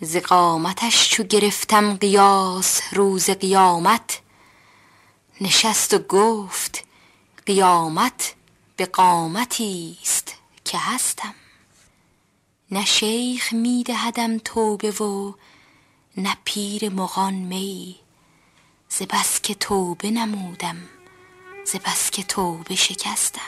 ز قامتش چو گرفتم قیاس روز قیامت نشست و گفت قیامت به قامتی است که هستم. نه شیخ می دهدم توبه و نه پیر مغان می ز بس که توبه نمودم ز بس که توبه شکستم.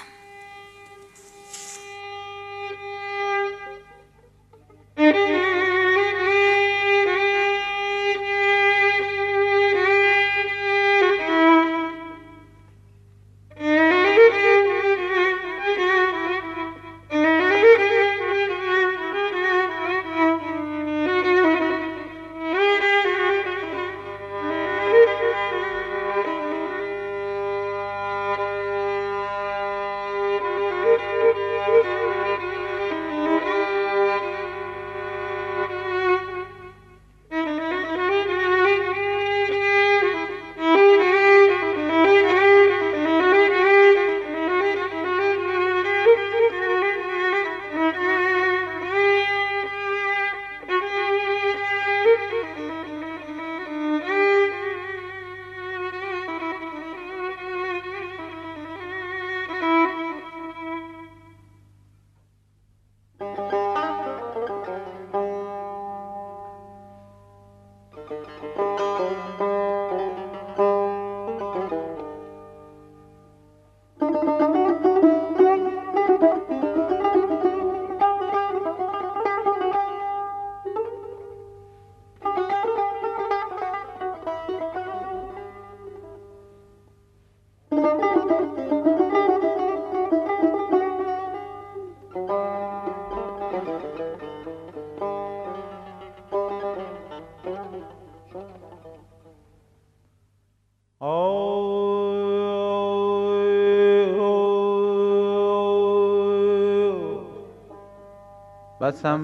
بسم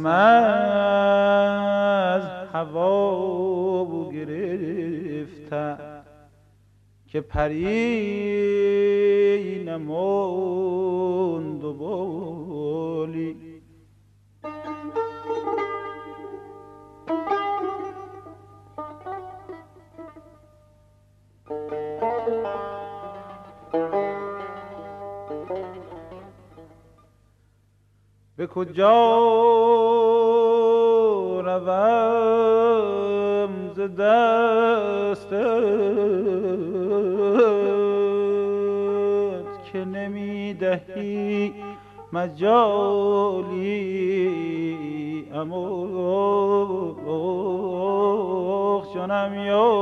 از هوا گرفته که پری نموند و کجا روم ز دستت که نمی دهی مجالی اموخ جانم یا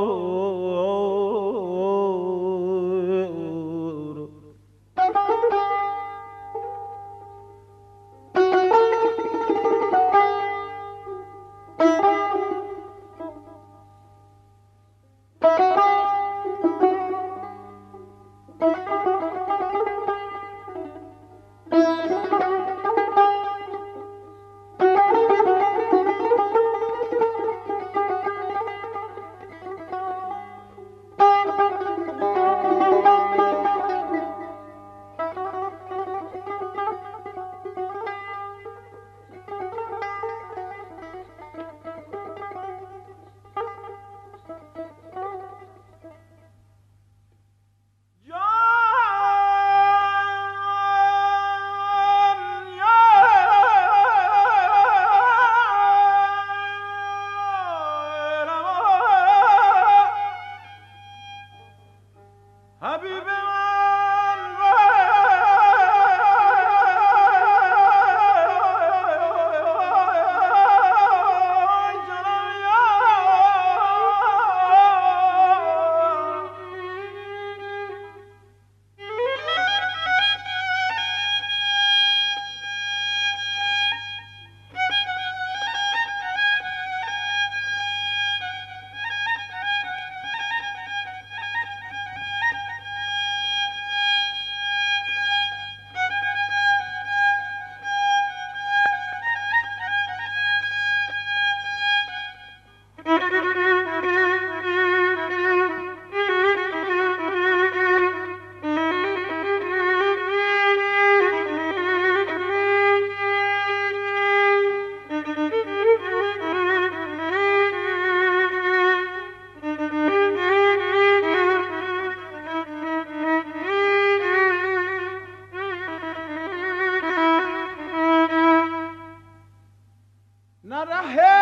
para.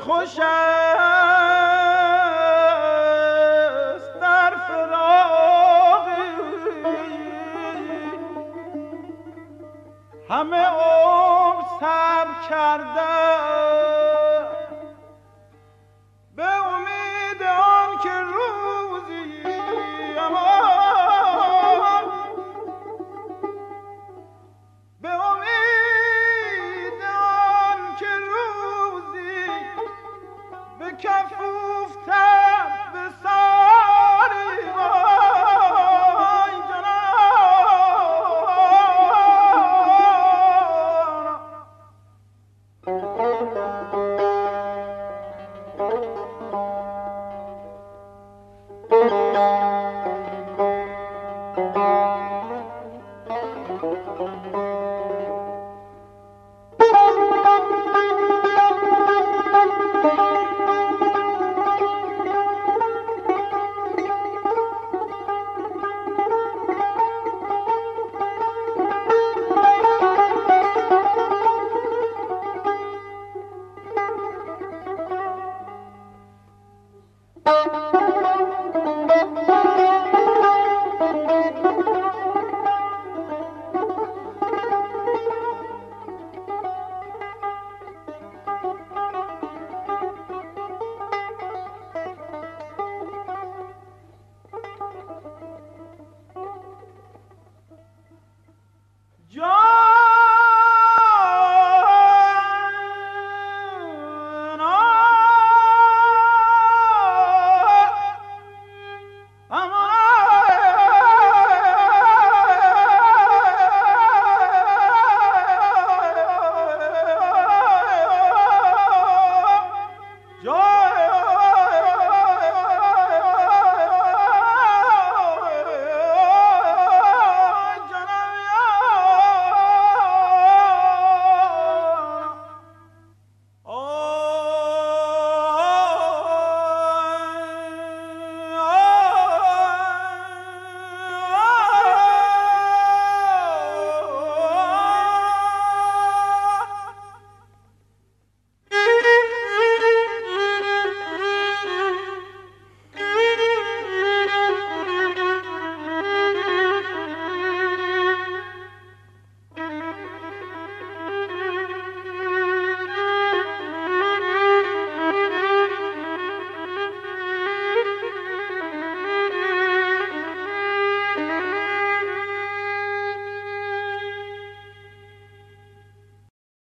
خوش است در فراقی. همه عمر صبر کردم Música